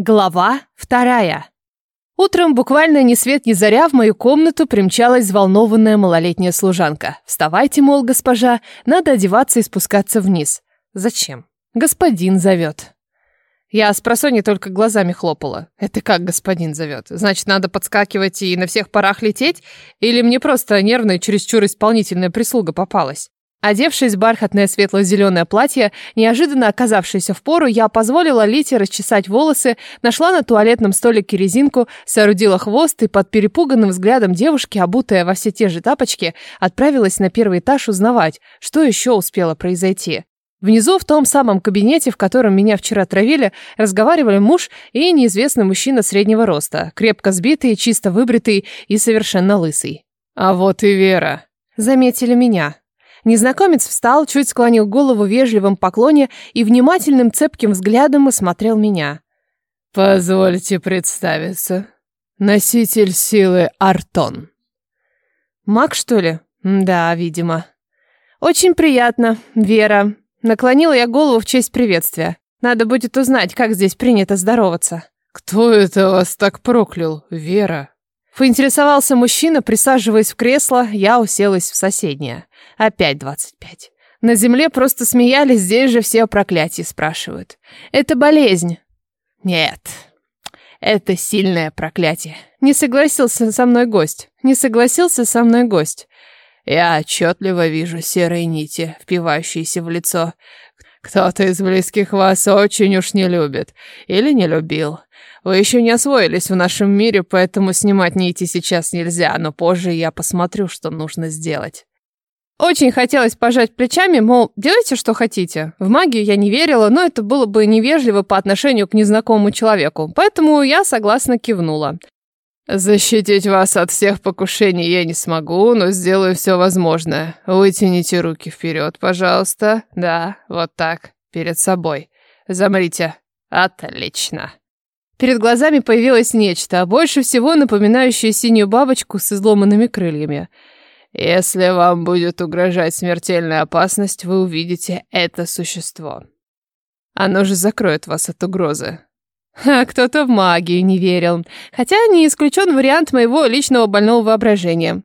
Глава вторая. Утром, буквально ни свет ни заря, в мою комнату примчалась взволнованная малолетняя служанка. «Вставайте, мол, госпожа, надо одеваться и спускаться вниз». «Зачем?» «Господин зовет». Я с просони только глазами хлопала. Это как господин зовет? Значит, надо подскакивать и на всех парах лететь? Или мне просто нервная, чересчур исполнительная прислуга попалась? Одевшись в бархатное светло-зеленое платье, неожиданно оказавшееся в пору, я позволила Лите расчесать волосы, нашла на туалетном столике резинку, соорудила хвост и под перепуганным взглядом девушки, обутая во все те же тапочки, отправилась на первый этаж узнавать, что еще успело произойти. Внизу, в том самом кабинете, в котором меня вчера травили, разговаривали муж и неизвестный мужчина среднего роста, крепко сбитый, чисто выбритый и совершенно лысый. «А вот и Вера», — заметили меня. Незнакомец встал, чуть склонил голову в вежливом поклоне и внимательным цепким взглядом осмотрел меня. «Позвольте представиться. Носитель силы Артон». «Маг, что ли?» «Да, видимо». «Очень приятно, Вера». Наклонила я голову в честь приветствия. Надо будет узнать, как здесь принято здороваться. «Кто это вас так проклял, Вера?» Поинтересовался мужчина, присаживаясь в кресло, я уселась в соседнее. Опять двадцать пять. На земле просто смеялись, здесь же все о проклятии спрашивают. Это болезнь. Нет, это сильное проклятие. Не согласился со мной гость. Не согласился со мной гость. Я отчетливо вижу серые нити, впивающиеся в лицо. Кто-то из близких вас очень уж не любит. Или не любил. Вы еще не освоились в нашем мире, поэтому снимать нити сейчас нельзя, но позже я посмотрю, что нужно сделать. Очень хотелось пожать плечами, мол, делайте, что хотите. В магию я не верила, но это было бы невежливо по отношению к незнакомому человеку, поэтому я согласно кивнула. «Защитить вас от всех покушений я не смогу, но сделаю все возможное. Вытяните руки вперед, пожалуйста. Да, вот так, перед собой. Замрите. Отлично». Перед глазами появилось нечто, больше всего напоминающее синюю бабочку с изломанными крыльями. Если вам будет угрожать смертельная опасность, вы увидите это существо. Оно же закроет вас от угрозы. А кто-то в магию не верил. Хотя не исключен вариант моего личного больного воображения.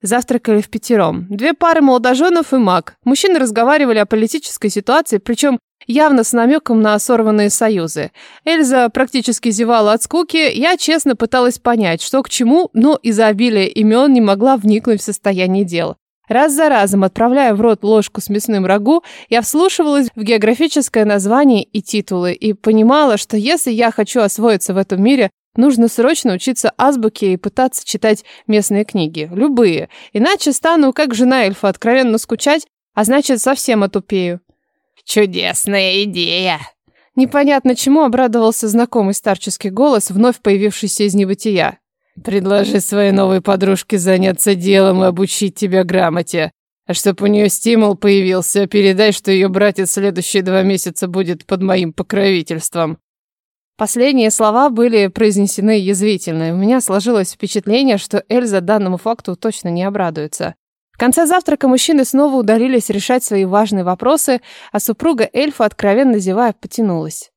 Завтракали в пятером. Две пары молодоженов и маг. Мужчины разговаривали о политической ситуации, причем явно с намеком на сорванные союзы. Эльза практически зевала от скуки, я честно пыталась понять, что к чему, но из-за обилия имен не могла вникнуть в состояние дела. Раз за разом, отправляя в рот ложку с мясным рагу, я вслушивалась в географическое название и титулы и понимала, что если я хочу освоиться в этом мире, нужно срочно учиться азбуке и пытаться читать местные книги, любые, иначе стану, как жена эльфа, откровенно скучать, а значит, совсем отупею. «Чудесная идея!» Непонятно чему обрадовался знакомый старческий голос, вновь появившийся из небытия. «Предложи своей новой подружке заняться делом и обучить тебя грамоте. А чтоб у нее стимул появился, передай, что ее братец следующие два месяца будет под моим покровительством». Последние слова были произнесены язвительно. У меня сложилось впечатление, что Эльза данному факту точно не обрадуется конце завтрака мужчины снова удалились решать свои важные вопросы, а супруга эльфа, откровенно зевая, потянулась.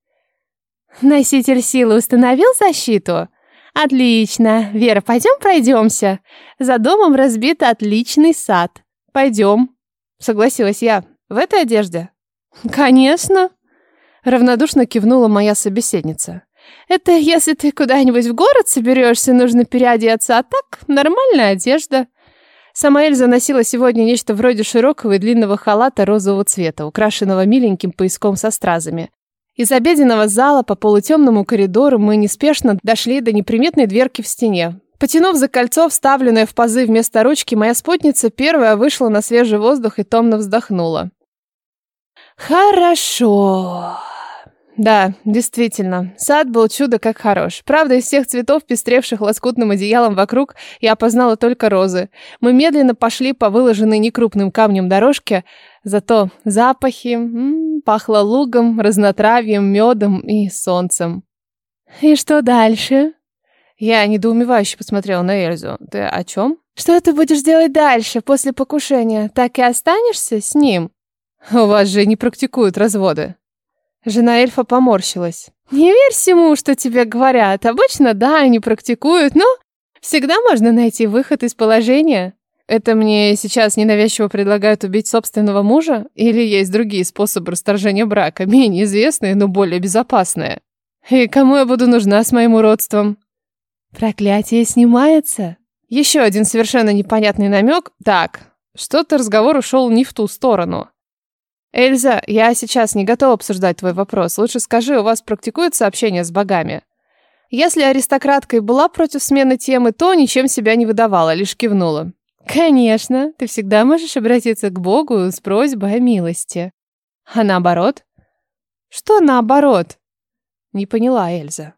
«Носитель силы установил защиту?» «Отлично. Вера, пойдем пройдемся. За домом разбит отличный сад. Пойдем», — согласилась я. «В этой одежде?» «Конечно», — равнодушно кивнула моя собеседница. «Это если ты куда-нибудь в город соберешься, нужно переодеться, а так нормальная одежда». Сама Эльза носила сегодня нечто вроде широкого и длинного халата розового цвета, украшенного миленьким пояском со стразами. Из обеденного зала по полутемному коридору мы неспешно дошли до неприметной дверки в стене. Потянув за кольцо, вставленное в пазы вместо ручки, моя спутница первая вышла на свежий воздух и томно вздохнула. «Хорошо», да, действительно, сад был чудо как хорош. Правда, из всех цветов, пестревших лоскутным одеялом вокруг, я опознала только розы. Мы медленно пошли по выложенной некрупным камнем дорожке, зато запахи м -м, пахло лугом, разнотравьем, медом и солнцем. «И что дальше?» Я недоумевающе посмотрела на Эльзу. «Ты о чем?» «Что ты будешь делать дальше, после покушения? Так и останешься с ним?» «У вас же не практикуют разводы». Жена эльфа поморщилась. Не верь всему, что тебе говорят. Обычно, да, они практикуют, но всегда можно найти выход из положения. Это мне сейчас ненавязчиво предлагают убить собственного мужа? Или есть другие способы расторжения брака, менее известные, но более безопасные? И кому я буду нужна с моим уродством? Проклятие снимается. Еще один совершенно непонятный намек. Так, что-то разговор ушел не в ту сторону. Эльза, я сейчас не готова обсуждать твой вопрос. Лучше скажи, у вас практикуется общение с богами? Если аристократка и была против смены темы, то ничем себя не выдавала, лишь кивнула. Конечно, ты всегда можешь обратиться к Богу с просьбой о милости. А наоборот? Что наоборот? Не поняла Эльза.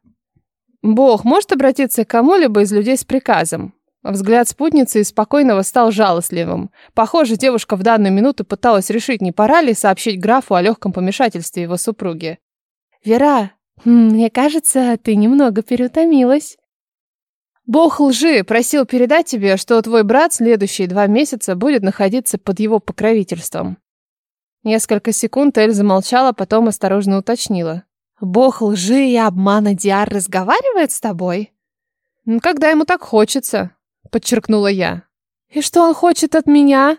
Бог может обратиться к кому-либо из людей с приказом. Взгляд спутницы из спокойного стал жалостливым. Похоже, девушка в данную минуту пыталась решить, не пора ли сообщить графу о легком помешательстве его супруги. «Вера, мне кажется, ты немного переутомилась». Бог лжи просил передать тебе, что твой брат следующие два месяца будет находиться под его покровительством. Несколько секунд Эльза молчала, потом осторожно уточнила. Бог лжи и обмана Диар разговаривает с тобой? Когда ему так хочется, подчеркнула я. И что он хочет от меня?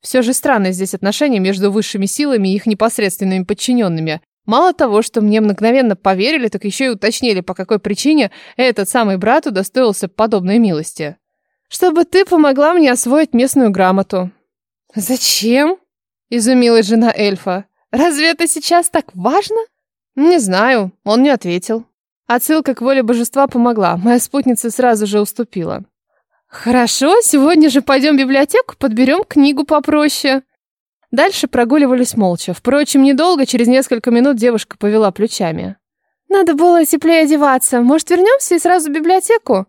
Все же странно здесь отношения между высшими силами и их непосредственными подчиненными. Мало того, что мне мгновенно поверили, так еще и уточнили, по какой причине этот самый брат удостоился подобной милости. Чтобы ты помогла мне освоить местную грамоту. Зачем? Изумилась жена эльфа. Разве это сейчас так важно? Не знаю, он не ответил. Отсылка к воле божества помогла. Моя спутница сразу же уступила. Хорошо, сегодня же пойдем в библиотеку, подберем книгу попроще. Дальше прогуливались молча. Впрочем, недолго, через несколько минут девушка повела плечами. Надо было теплее одеваться. Может, вернемся и сразу в библиотеку?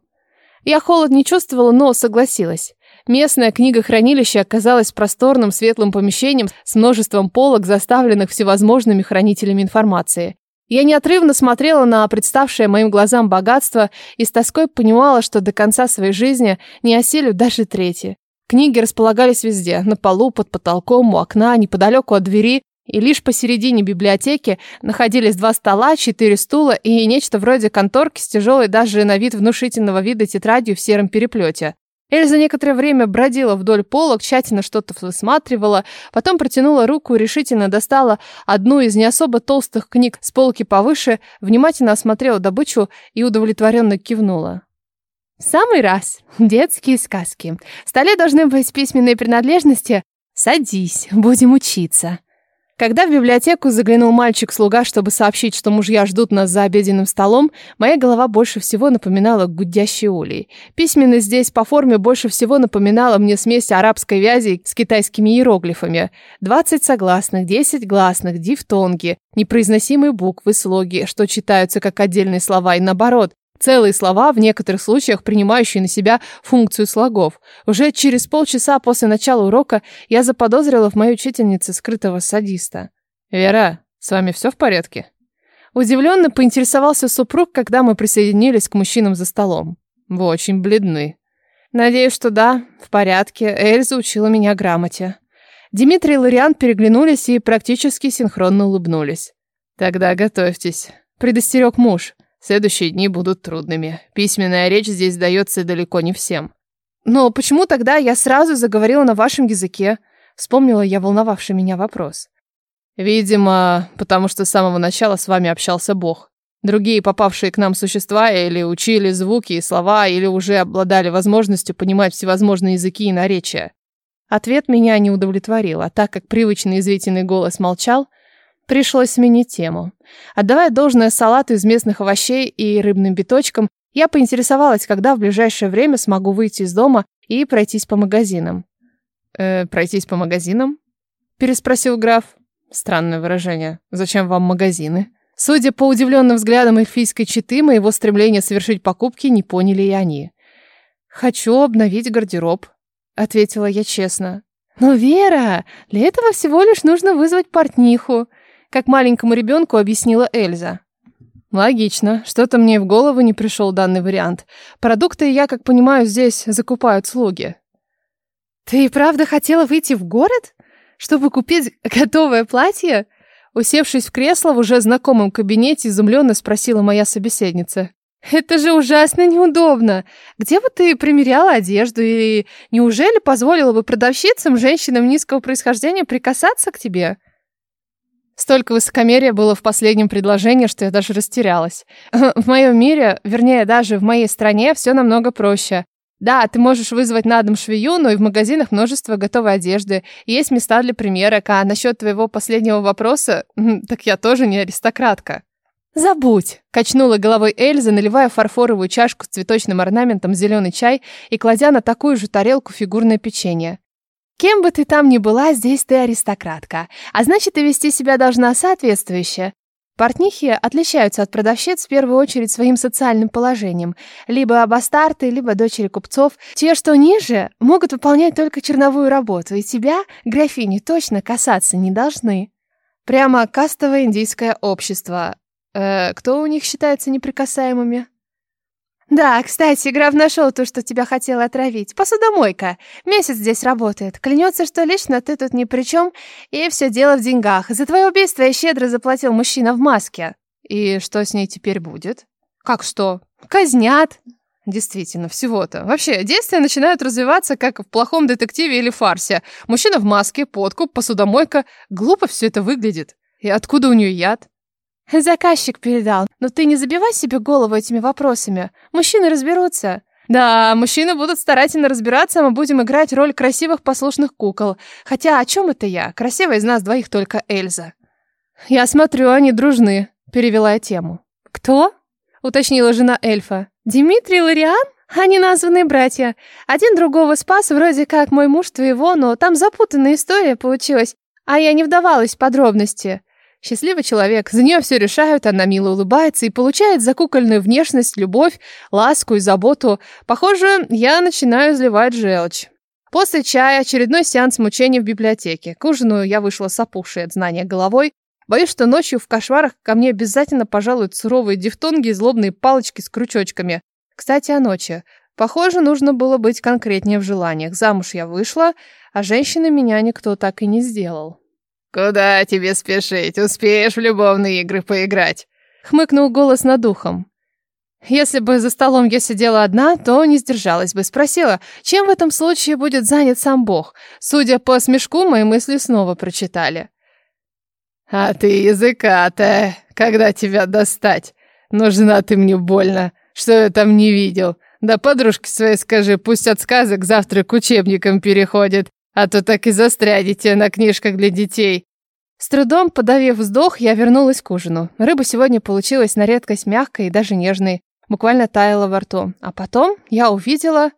Я холод не чувствовала, но согласилась. Местное книгохранилище оказалось просторным светлым помещением с множеством полок, заставленных всевозможными хранителями информации. Я неотрывно смотрела на представшее моим глазам богатство и с тоской понимала, что до конца своей жизни не осилю даже трети. Книги располагались везде, на полу, под потолком, у окна, неподалеку от двери, и лишь посередине библиотеки находились два стола, четыре стула и нечто вроде конторки с тяжелой даже на вид внушительного вида тетрадью в сером переплете. Эльза некоторое время бродила вдоль полок, тщательно что-то высматривала, потом протянула руку и решительно достала одну из не особо толстых книг с полки повыше, внимательно осмотрела добычу и удовлетворенно кивнула. самый раз. Детские сказки. В столе должны быть письменные принадлежности. Садись, будем учиться. Когда в библиотеку заглянул мальчик-слуга, чтобы сообщить, что мужья ждут нас за обеденным столом, моя голова больше всего напоминала гудящий улей. Письменность здесь по форме больше всего напоминала мне смесь арабской вязи с китайскими иероглифами. 20 согласных, 10 гласных, дифтонги, непроизносимые буквы, слоги, что читаются как отдельные слова и наоборот, Целые слова, в некоторых случаях принимающие на себя функцию слогов. Уже через полчаса после начала урока я заподозрила в моей учительнице скрытого садиста. «Вера, с вами все в порядке?» Удивленно поинтересовался супруг, когда мы присоединились к мужчинам за столом. «Вы очень бледны». «Надеюсь, что да, в порядке. Эльза учила меня грамоте». Дмитрий и Лориан переглянулись и практически синхронно улыбнулись. «Тогда готовьтесь», — предостерег муж. Следующие дни будут трудными. Письменная речь здесь дается далеко не всем. Но почему тогда я сразу заговорила на вашем языке? Вспомнила я волновавший меня вопрос. Видимо, потому что с самого начала с вами общался Бог. Другие попавшие к нам существа или учили звуки и слова, или уже обладали возможностью понимать всевозможные языки и наречия. Ответ меня не удовлетворил, а так как привычный извительный голос молчал, Пришлось сменить тему. Отдавая должное салату из местных овощей и рыбным биточкам, я поинтересовалась, когда в ближайшее время смогу выйти из дома и пройтись по магазинам. «Э, пройтись по магазинам?» переспросил граф. Странное выражение. Зачем вам магазины? Судя по удивленным взглядам эльфийской четы, моего стремления совершить покупки не поняли и они. «Хочу обновить гардероб», — ответила я честно. «Но, Вера, для этого всего лишь нужно вызвать портниху как маленькому ребенку объяснила Эльза. Логично. Что-то мне в голову не пришел данный вариант. Продукты, я как понимаю, здесь закупают слуги. Ты и правда хотела выйти в город, чтобы купить готовое платье? Усевшись в кресло в уже знакомом кабинете, изумленно спросила моя собеседница. «Это же ужасно неудобно. Где бы ты примеряла одежду? И неужели позволила бы продавщицам, женщинам низкого происхождения прикасаться к тебе?» Столько высокомерия было в последнем предложении, что я даже растерялась. В моем мире, вернее, даже в моей стране, все намного проще. Да, ты можешь вызвать на дом швею, но и в магазинах множество готовой одежды. Есть места для примерок, а насчет твоего последнего вопроса, так я тоже не аристократка. «Забудь!» – качнула головой Эльза, наливая фарфоровую чашку с цветочным орнаментом зеленый чай и кладя на такую же тарелку фигурное печенье. «Кем бы ты там ни была, здесь ты аристократка, а значит, и вести себя должна соответствующе. Портнихи отличаются от продавщиц в первую очередь своим социальным положением. Либо бастарты, либо дочери купцов. Те, что ниже, могут выполнять только черновую работу, и тебя, графини, точно касаться не должны. Прямо кастовое индийское общество. Э, кто у них считается неприкасаемыми? «Да, кстати, граф нашел то, что тебя хотела отравить. Посудомойка. Месяц здесь работает. Клянется, что лично ты тут ни при чем, и все дело в деньгах. За твое убийство я щедро заплатил мужчина в маске». «И что с ней теперь будет?» «Как что? Казнят». Действительно, всего-то. Вообще, действия начинают развиваться, как в плохом детективе или фарсе. Мужчина в маске, подкуп, посудомойка. Глупо все это выглядит. И откуда у нее яд? Заказчик передал. Но ты не забивай себе голову этими вопросами. Мужчины разберутся. Да, мужчины будут старательно разбираться, а мы будем играть роль красивых послушных кукол. Хотя о чем это я? Красивая из нас двоих только Эльза. Я смотрю, они дружны, перевела я тему. Кто? Уточнила жена эльфа. Дмитрий и Лориан? Они названные братья. Один другого спас, вроде как мой муж твоего, но там запутанная история получилась. А я не вдавалась в подробности. Счастливый человек, за нее все решают, она мило улыбается и получает за кукольную внешность любовь, ласку и заботу. Похоже, я начинаю изливать желчь. После чая очередной сеанс мучений в библиотеке. К ужину я вышла с опухшей от знания головой. Боюсь, что ночью в кошмарах ко мне обязательно пожалуют суровые дифтонги и злобные палочки с крючочками. Кстати, о ночи. Похоже, нужно было быть конкретнее в желаниях. Замуж я вышла, а женщины меня никто так и не сделал. «Куда тебе спешить? Успеешь в любовные игры поиграть?» Хмыкнул голос над ухом. Если бы за столом я сидела одна, то не сдержалась бы. Спросила, чем в этом случае будет занят сам Бог. Судя по смешку, мои мысли снова прочитали. «А ты языка-то, когда тебя достать? Нужна ты мне больно, что я там не видел. Да подружке своей скажи, пусть от сказок завтра к учебникам переходит а то так и застрядите на книжках для детей. С трудом подавив вздох, я вернулась к ужину. Рыба сегодня получилась на редкость мягкой и даже нежной, буквально таяла во рту. А потом я увидела...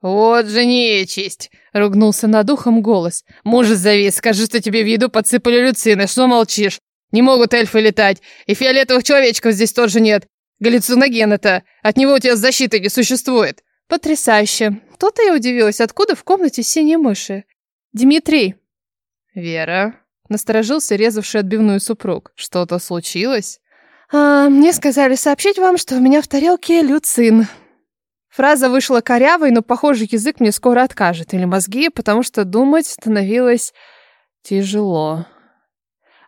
«Вот же нечисть!» — ругнулся над ухом голос. «Мужа зови, скажи, что тебе в еду подсыпали люцины, что молчишь? Не могут эльфы летать, и фиолетовых человечков здесь тоже нет. галлюциноген это, от него у тебя защиты не существует». «Потрясающе! То-то я удивилась, откуда в комнате синие мыши. «Дмитрий!» «Вера?» Насторожился резавший отбивную супруг. «Что-то случилось?» а, «Мне сказали сообщить вам, что у меня в тарелке люцин». Фраза вышла корявой, но, похоже, язык мне скоро откажет. Или мозги, потому что думать становилось тяжело.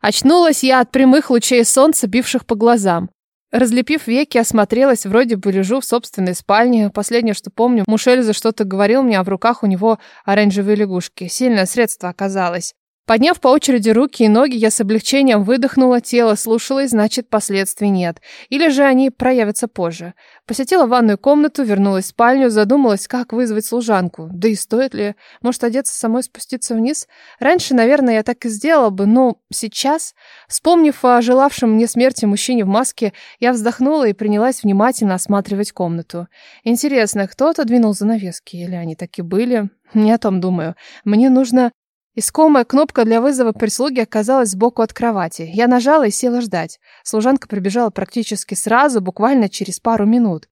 Очнулась я от прямых лучей солнца, бивших по глазам. Разлепив веки, осмотрелась, вроде бы лежу в собственной спальне. Последнее, что помню, Мушель за что-то говорил мне, а в руках у него оранжевые лягушки. Сильное средство оказалось. Подняв по очереди руки и ноги, я с облегчением выдохнула, тело слушалось, значит, последствий нет. Или же они проявятся позже. Посетила ванную комнату, вернулась в спальню, задумалась, как вызвать служанку. Да и стоит ли? Может, одеться самой спуститься вниз? Раньше, наверное, я так и сделала бы, но сейчас, вспомнив о желавшем мне смерти мужчине в маске, я вздохнула и принялась внимательно осматривать комнату. Интересно, кто отодвинул занавески? Или они таки были? Не о том думаю. Мне нужно Искомая кнопка для вызова прислуги оказалась сбоку от кровати. Я нажала и села ждать. Служанка прибежала практически сразу, буквально через пару минут.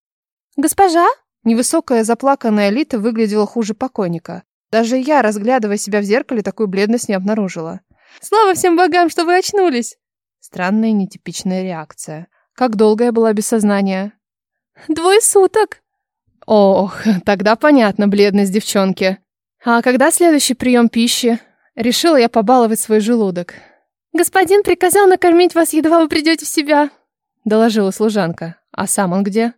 «Госпожа?» Невысокая заплаканная Лита выглядела хуже покойника. Даже я, разглядывая себя в зеркале, такую бледность не обнаружила. «Слава всем богам, что вы очнулись!» Странная нетипичная реакция. Как долго я была без сознания? «Двое суток!» Ох, тогда понятно бледность девчонки. А когда следующий прием пищи? Решила я побаловать свой желудок. «Господин приказал накормить вас, едва вы придете в себя», — доложила служанка. «А сам он где?»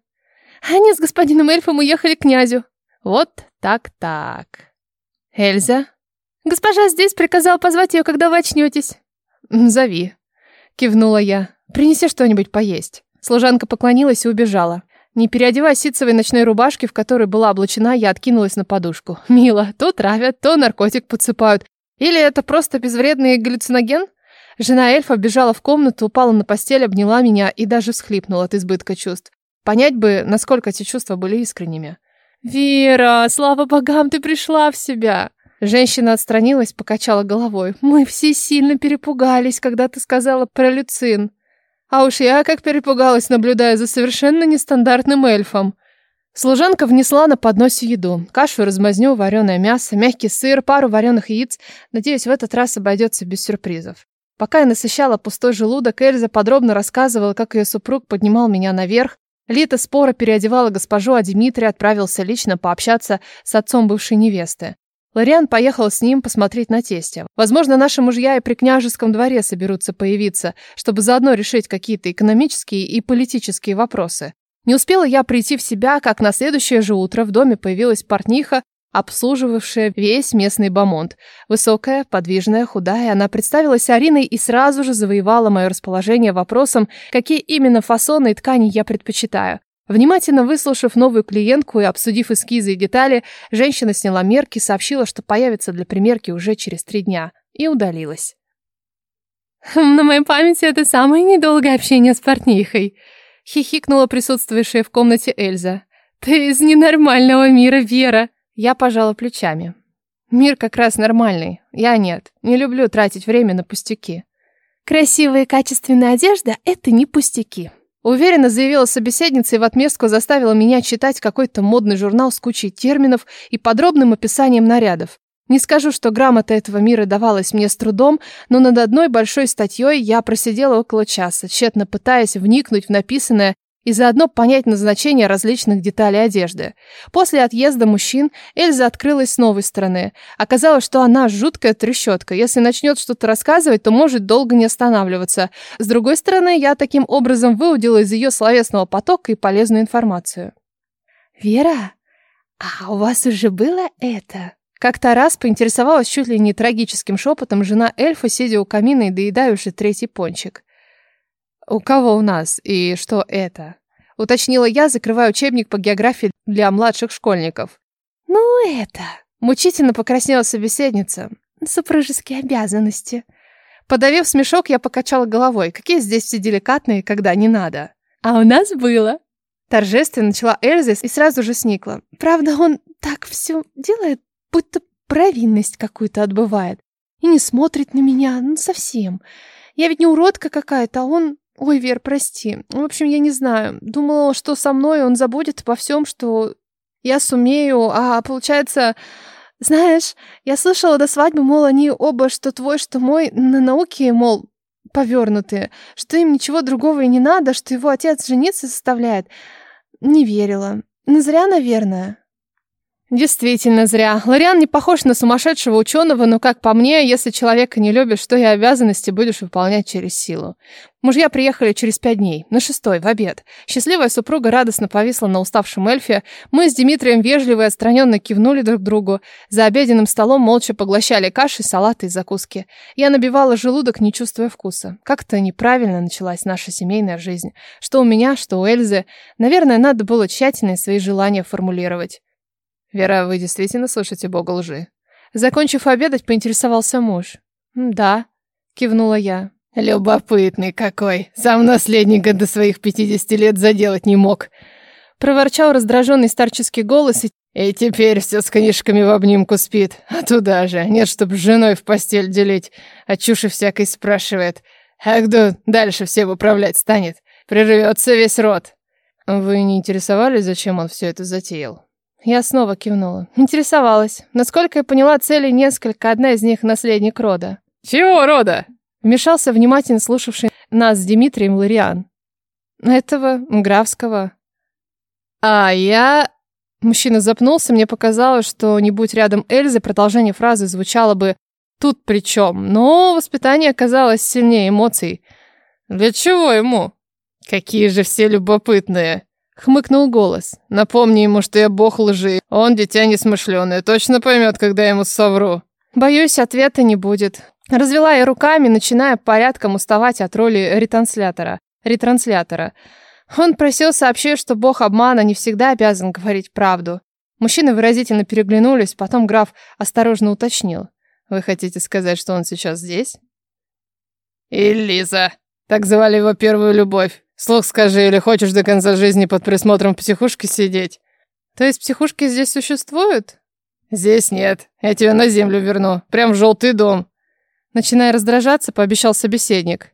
«Они с господином эльфом уехали к князю». «Вот так-так». «Эльза?» «Госпожа здесь приказал позвать ее, когда вы очнетесь». «Зови», — кивнула я. «Принеси что-нибудь поесть». Служанка поклонилась и убежала. Не переодевая ситцевой ночной рубашки, в которой была облачена, я откинулась на подушку. Мило, то травят, то наркотик подсыпают. Или это просто безвредный галлюциноген? Жена эльфа бежала в комнату, упала на постель, обняла меня и даже всхлипнула от избытка чувств. Понять бы, насколько эти чувства были искренними. «Вера, слава богам, ты пришла в себя!» Женщина отстранилась, покачала головой. «Мы все сильно перепугались, когда ты сказала про люцин. А уж я как перепугалась, наблюдая за совершенно нестандартным эльфом». Служанка внесла на подносе еду. Кашу, размазню, вареное мясо, мягкий сыр, пару вареных яиц. Надеюсь, в этот раз обойдется без сюрпризов. Пока я насыщала пустой желудок, Эльза подробно рассказывала, как ее супруг поднимал меня наверх. Лита спора переодевала госпожу, а Дмитрий отправился лично пообщаться с отцом бывшей невесты. Лориан поехал с ним посмотреть на тестя. Возможно, наши мужья и при княжеском дворе соберутся появиться, чтобы заодно решить какие-то экономические и политические вопросы. Не успела я прийти в себя, как на следующее же утро в доме появилась портниха, обслуживавшая весь местный бомонд. Высокая, подвижная, худая, она представилась Ариной и сразу же завоевала мое расположение вопросом, какие именно фасоны и ткани я предпочитаю. Внимательно выслушав новую клиентку и обсудив эскизы и детали, женщина сняла мерки, сообщила, что появится для примерки уже через три дня, и удалилась. «На моей памяти это самое недолгое общение с портнихой», — хихикнула присутствующая в комнате Эльза. «Ты из ненормального мира, Вера!» Я пожала плечами. «Мир как раз нормальный. Я нет. Не люблю тратить время на пустяки». «Красивая и качественная одежда — это не пустяки», Уверенно заявила собеседница и в отместку заставила меня читать какой-то модный журнал с кучей терминов и подробным описанием нарядов. Не скажу, что грамота этого мира давалась мне с трудом, но над одной большой статьей я просидела около часа, тщетно пытаясь вникнуть в написанное и заодно понять назначение различных деталей одежды. После отъезда мужчин Эльза открылась с новой стороны. Оказалось, что она жуткая трещотка. Если начнет что-то рассказывать, то может долго не останавливаться. С другой стороны, я таким образом выудила из ее словесного потока и полезную информацию. «Вера, а у вас уже было это?» Как-то раз поинтересовалась чуть ли не трагическим шепотом жена эльфа, сидя у камина и доедая уже третий пончик. «У кого у нас? И что это?» Уточнила я, закрывая учебник по географии для младших школьников. «Ну, это...» Мучительно покраснела собеседница. «Супружеские обязанности». Подавив смешок, я покачала головой. Какие здесь все деликатные, когда не надо. «А у нас было...» Торжественно начала Эльза и сразу же сникла. «Правда, он так все делает, будто провинность какую-то отбывает. И не смотрит на меня, ну совсем. Я ведь не уродка какая-то, а он Ой, Вер, прости. В общем, я не знаю. Думала, что со мной он забудет обо всем, что я сумею, а получается... Знаешь, я слышала до свадьбы, мол, они оба, что твой, что мой, на науке, мол, повернутые, что им ничего другого и не надо, что его отец жениться заставляет. Не верила. Но зря, наверное. Действительно зря. Лориан не похож на сумасшедшего ученого, но, как по мне, если человека не любишь, что и обязанности будешь выполнять через силу. Мужья приехали через пять дней, на шестой, в обед. Счастливая супруга радостно повисла на уставшем эльфе. Мы с Дмитрием вежливо и отстраненно кивнули друг другу. За обеденным столом молча поглощали каши, салаты и закуски. Я набивала желудок, не чувствуя вкуса. Как-то неправильно началась наша семейная жизнь. Что у меня, что у Эльзы. Наверное, надо было тщательно свои желания формулировать. «Вера, вы действительно слышите бога лжи?» Закончив обедать, поинтересовался муж. «Да», — кивнула я. «Любопытный какой! Сам наследника до своих пятидесяти лет заделать не мог!» Проворчал раздраженный старческий голос и... «И теперь все с книжками в обнимку спит. А туда же, нет, чтоб с женой в постель делить. А чуши всякой спрашивает. А кто дальше все выправлять станет? Прервется весь род». «Вы не интересовались, зачем он все это затеял?» Я снова кивнула. Интересовалась. Насколько я поняла, цели несколько, одна из них наследник рода. «Чего рода?» Вмешался внимательно слушавший нас с Дмитрием Лариан. Этого, графского. А я... Мужчина запнулся, мне показалось, что не будь рядом Эльзы, продолжение фразы звучало бы тут при чем? Но воспитание оказалось сильнее эмоций. Для чего ему? Какие же все любопытные. Хмыкнул голос. Напомни ему, что я бог лжи. Он дитя несмышленое, точно поймет, когда я ему совру. Боюсь, ответа не будет. Развела я руками, начиная порядком уставать от роли ретранслятора. Ретранслятора. Он просил сообщить, что бог обмана не всегда обязан говорить правду. Мужчины выразительно переглянулись, потом граф осторожно уточнил. «Вы хотите сказать, что он сейчас здесь?» «Элиза!» Так звали его первую любовь. Слух скажи, или хочешь до конца жизни под присмотром психушки сидеть? То есть психушки здесь существуют? Здесь нет. Я тебя на землю верну. Прям в желтый дом. Начиная раздражаться, пообещал собеседник.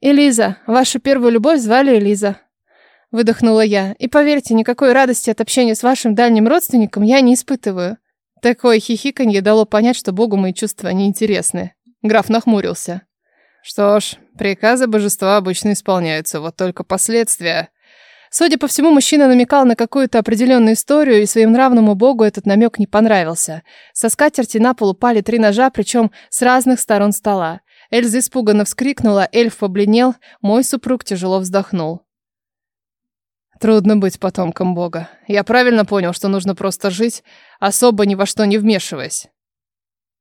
Элиза, вашу первую любовь звали Элиза. Выдохнула я. И поверьте, никакой радости от общения с вашим дальним родственником я не испытываю. Такое хихиканье дало понять, что Богу мои чувства неинтересны. Граф нахмурился. Что ж, приказы божества обычно исполняются, вот только последствия... Судя по всему, мужчина намекал на какую-то определенную историю, и своим нравному богу этот намек не понравился. Со скатерти на пол упали три ножа, причем с разных сторон стола. Эльза испуганно вскрикнула, эльф побледнел, мой супруг тяжело вздохнул. Трудно быть потомком бога. Я правильно понял, что нужно просто жить, особо ни во что не вмешиваясь?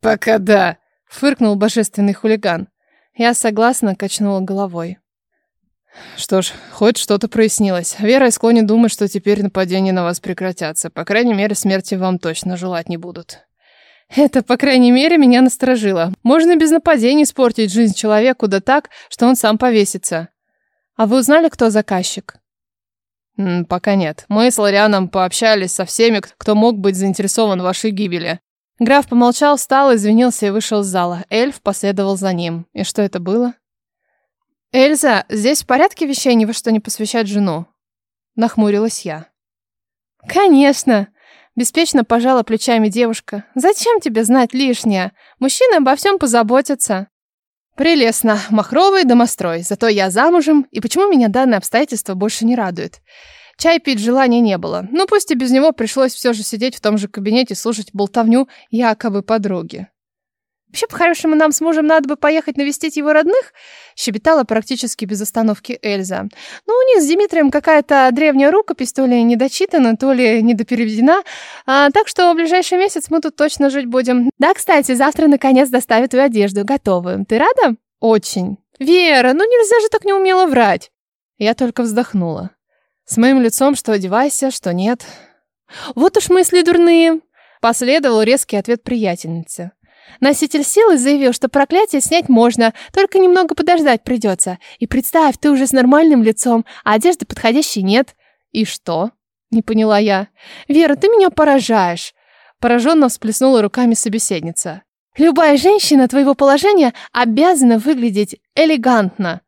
Пока да, фыркнул божественный хулиган. Я согласно качнула головой. Что ж, хоть что-то прояснилось. Вера склонен думать, что теперь нападения на вас прекратятся. По крайней мере, смерти вам точно желать не будут. Это, по крайней мере, меня насторожило. Можно без нападений испортить жизнь человеку, да так, что он сам повесится. А вы узнали, кто заказчик? М -м, пока нет. Мы с Лорианом пообщались со всеми, кто мог быть заинтересован в вашей гибели. Граф помолчал, встал, извинился и вышел из зала. Эльф последовал за ним. И что это было? «Эльза, здесь в порядке вещей ни во что не посвящать жену?» Нахмурилась я. «Конечно!» Беспечно пожала плечами девушка. «Зачем тебе знать лишнее? Мужчины обо всем позаботятся». «Прелестно. Махровый домострой. Зато я замужем, и почему меня данное обстоятельство больше не радует?» Чай пить желания не было. Ну, пусть и без него пришлось все же сидеть в том же кабинете и слушать болтовню якобы подруги. «Вообще, по-хорошему, нам с мужем надо бы поехать навестить его родных?» щебетала практически без остановки Эльза. «Ну, у них с Дмитрием какая-то древняя рукопись, то ли недочитана, то ли недопереведена, а, так что в ближайший месяц мы тут точно жить будем. Да, кстати, завтра наконец доставят твою одежду, готовую. Ты рада?» «Очень». «Вера, ну нельзя же так неумело врать!» Я только вздохнула. С моим лицом что одевайся, что нет. Вот уж мысли дурные. Последовал резкий ответ приятельницы. Носитель силы заявил, что проклятие снять можно, только немного подождать придется. И представь, ты уже с нормальным лицом, а одежды подходящей нет. И что? Не поняла я. Вера, ты меня поражаешь. Пораженно всплеснула руками собеседница. Любая женщина твоего положения обязана выглядеть элегантно.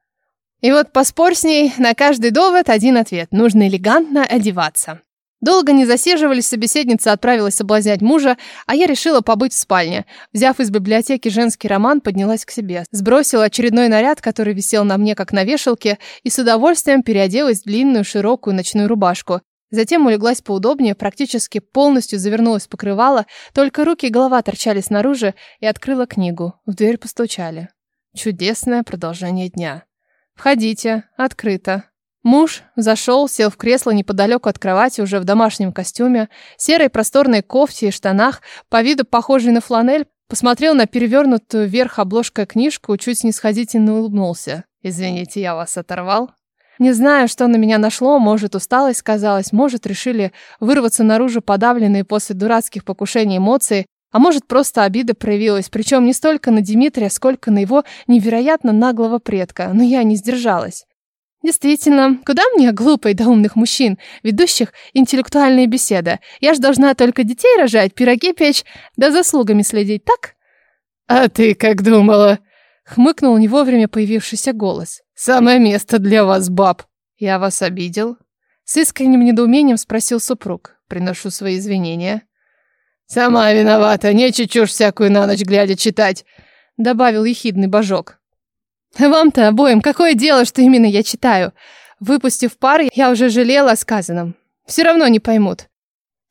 И вот поспорь с ней, на каждый довод один ответ. Нужно элегантно одеваться. Долго не засиживались, собеседница отправилась соблазнять мужа, а я решила побыть в спальне. Взяв из библиотеки женский роман, поднялась к себе. Сбросила очередной наряд, который висел на мне как на вешалке, и с удовольствием переоделась в длинную широкую ночную рубашку. Затем улеглась поудобнее, практически полностью завернулась в покрывало, только руки и голова торчали снаружи, и открыла книгу. В дверь постучали. Чудесное продолжение дня. «Входите, открыто». Муж зашел, сел в кресло неподалеку от кровати, уже в домашнем костюме, серой просторной кофте и штанах, по виду похожей на фланель, посмотрел на перевернутую вверх обложкой книжку, чуть снисходительно улыбнулся. «Извините, я вас оторвал?» Не знаю, что на меня нашло, может, усталость сказалась, может, решили вырваться наружу подавленные после дурацких покушений эмоции, а может, просто обида проявилась, причем не столько на Дмитрия, сколько на его невероятно наглого предка, но я не сдержалась. Действительно, куда мне, глупой до умных мужчин, ведущих интеллектуальные беседы? Я ж должна только детей рожать, пироги печь, да заслугами следить, так? А ты как думала? Хмыкнул не вовремя появившийся голос. Самое место для вас, баб. Я вас обидел? С искренним недоумением спросил супруг. Приношу свои извинения. «Сама виновата, нече чушь всякую на ночь глядя читать», — добавил ехидный божок. «Вам-то обоим какое дело, что именно я читаю? Выпустив пар, я уже жалела о сказанном. Все равно не поймут».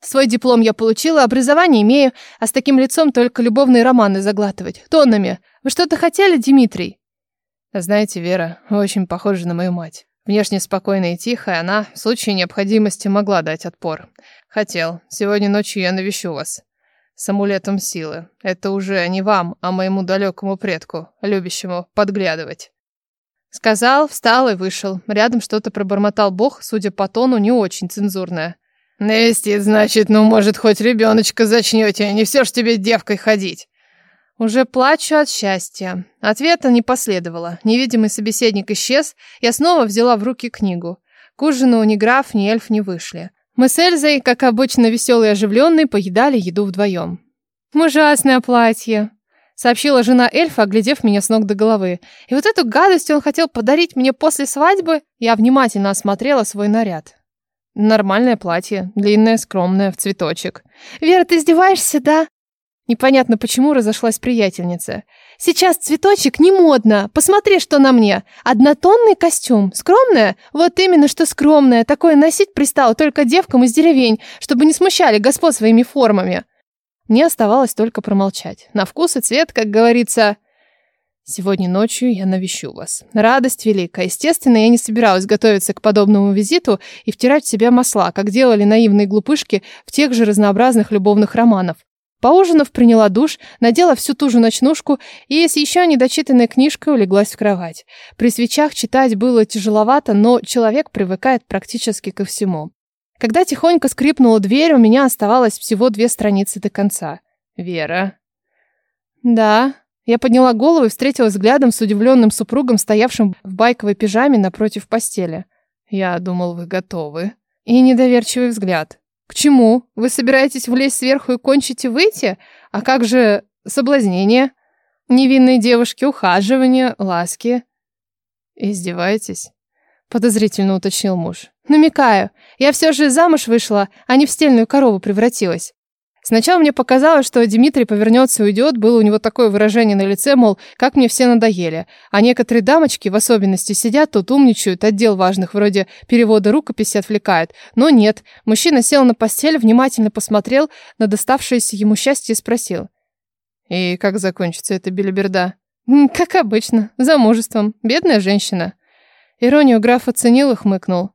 Свой диплом я получила, образование имею, а с таким лицом только любовные романы заглатывать. Тоннами. Вы что-то хотели, Дмитрий? Знаете, Вера, очень похожа на мою мать. Внешне спокойная и тихая, она в случае необходимости могла дать отпор. Хотел. Сегодня ночью я навещу вас. С амулетом силы. Это уже не вам, а моему далекому предку, любящему подглядывать. Сказал, встал и вышел. Рядом что-то пробормотал Бог, судя по тону, не очень цензурное. Навестит, значит, ну, может, хоть ребеночка зачнете, а не все ж тебе девкой ходить. Уже плачу от счастья. Ответа не последовало. Невидимый собеседник исчез. Я снова взяла в руки книгу. К ужину ни граф, ни эльф не вышли. Мы с Эльзой, как обычно веселые и оживленные, поедали еду вдвоем. «Ужасное платье», — сообщила жена эльфа, оглядев меня с ног до головы. «И вот эту гадость он хотел подарить мне после свадьбы?» Я внимательно осмотрела свой наряд. Нормальное платье, длинное, скромное, в цветочек. «Вера, ты издеваешься, да?» Непонятно почему разошлась приятельница. Сейчас цветочек не модно. Посмотри, что на мне. Однотонный костюм. Скромное? Вот именно, что скромное. Такое носить пристало только девкам из деревень, чтобы не смущали господ своими формами. Мне оставалось только промолчать. На вкус и цвет, как говорится... Сегодня ночью я навещу вас. Радость великая. Естественно, я не собиралась готовиться к подобному визиту и втирать в себя масла, как делали наивные глупышки в тех же разнообразных любовных романах. Поужинав, приняла душ, надела всю ту же ночнушку и с еще недочитанной книжкой улеглась в кровать. При свечах читать было тяжеловато, но человек привыкает практически ко всему. Когда тихонько скрипнула дверь, у меня оставалось всего две страницы до конца. «Вера?» «Да». Я подняла голову и встретилась взглядом с удивленным супругом, стоявшим в байковой пижаме напротив постели. «Я думал, вы готовы». И недоверчивый взгляд. К чему? Вы собираетесь влезть сверху и кончите выйти? А как же соблазнение? Невинные девушки, ухаживание, ласки. Издеваетесь? Подозрительно уточнил муж. Намекаю. Я все же замуж вышла, а не в стельную корову превратилась. Сначала мне показалось, что Дмитрий повернется и уйдет, было у него такое выражение на лице, мол, как мне все надоели. А некоторые дамочки, в особенности, сидят тут, умничают, отдел важных, вроде перевода рукописи отвлекает. Но нет, мужчина сел на постель, внимательно посмотрел на доставшееся ему счастье и спросил. «И как закончится эта билиберда?» «Как обычно, замужеством, бедная женщина». Иронию граф оценил и хмыкнул.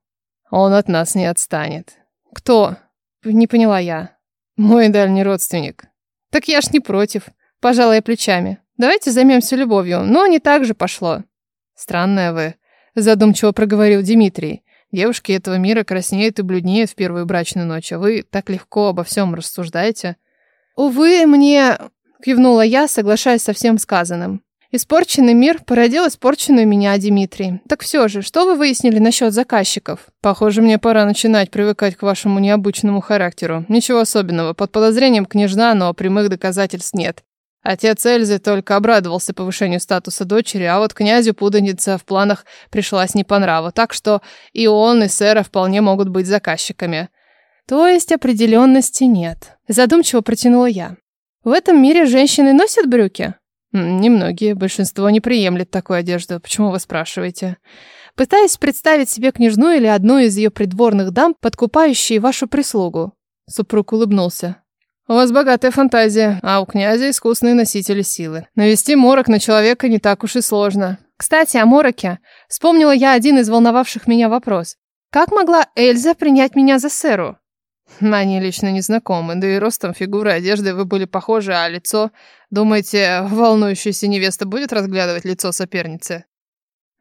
«Он от нас не отстанет». «Кто?» «Не поняла я». Мой дальний родственник. Так я ж не против. Пожалуй, я плечами. Давайте займемся любовью. Но не так же пошло. Странная вы, задумчиво проговорил Дмитрий. Девушки этого мира краснеют и бледнеют в первую брачную ночь, а вы так легко обо всем рассуждаете. Увы, мне... Кивнула я, соглашаясь со всем сказанным. Испорченный мир породил испорченную меня, Дмитрий. Так все же, что вы выяснили насчет заказчиков? Похоже, мне пора начинать привыкать к вашему необычному характеру. Ничего особенного, под подозрением княжна, но прямых доказательств нет. Отец Эльзы только обрадовался повышению статуса дочери, а вот князю путаница в планах пришлась не по нраву, так что и он, и сэра вполне могут быть заказчиками. То есть определенности нет. Задумчиво протянула я. В этом мире женщины носят брюки? Немногие, большинство не приемлет такую одежду. Почему вы спрашиваете? Пытаюсь представить себе княжну или одну из ее придворных дам, подкупающей вашу прислугу. Супруг улыбнулся. У вас богатая фантазия, а у князя искусные носители силы. Навести морок на человека не так уж и сложно. Кстати, о мороке. Вспомнила я один из волновавших меня вопрос. Как могла Эльза принять меня за сэру? Они лично не знакомы, да и ростом, фигурой, одеждой вы были похожи, а лицо... Думаете, волнующаяся невеста будет разглядывать лицо соперницы?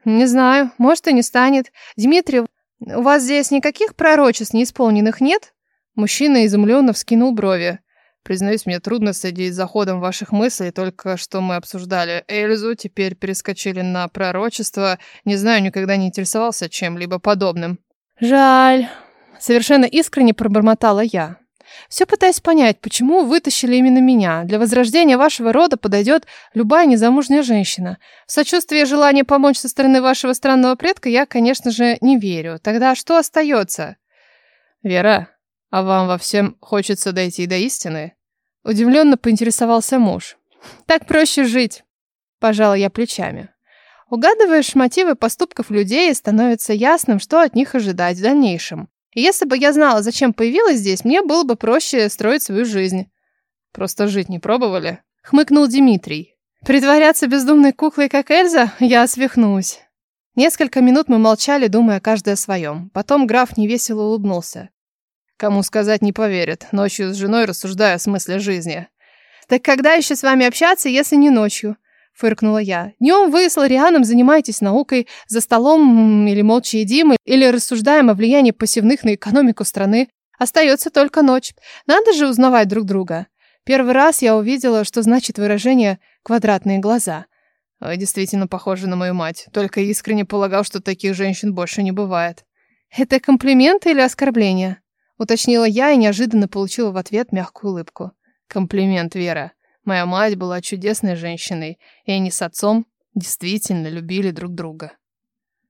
Не знаю, может и не станет. Дмитрий, у вас здесь никаких пророчеств неисполненных нет? Мужчина изумленно вскинул брови. Признаюсь, мне трудно следить за ходом ваших мыслей, только что мы обсуждали Эльзу, теперь перескочили на пророчество. Не знаю, никогда не интересовался чем-либо подобным. Жаль. Совершенно искренне пробормотала я. Все пытаюсь понять, почему вытащили именно меня. Для возрождения вашего рода подойдет любая незамужняя женщина. В сочувствие и желание помочь со стороны вашего странного предка я, конечно же, не верю. Тогда что остается? Вера, а вам во всем хочется дойти до истины? Удивленно поинтересовался муж. Так проще жить. Пожала я плечами. Угадываешь мотивы поступков людей, и становится ясным, что от них ожидать в дальнейшем. И если бы я знала, зачем появилась здесь, мне было бы проще строить свою жизнь. Просто жить не пробовали? Хмыкнул Дмитрий. Притворяться бездумной куклой, как Эльза, я свихнусь. Несколько минут мы молчали, думая каждый о своем. Потом граф невесело улыбнулся. Кому сказать не поверят. Ночью с женой рассуждаю о смысле жизни. Так когда еще с вами общаться, если не ночью? Фыркнула я. Днем вы с Лорианом занимаетесь наукой, за столом или молча едим, или рассуждаем о влиянии посевных на экономику страны. Остается только ночь. Надо же узнавать друг друга. Первый раз я увидела, что значит выражение «квадратные глаза». Вы действительно похожи на мою мать. Только искренне полагал, что таких женщин больше не бывает. Это комплимент или оскорбление? Уточнила я и неожиданно получила в ответ мягкую улыбку. Комплимент, Вера. Моя мать была чудесной женщиной, и они с отцом действительно любили друг друга.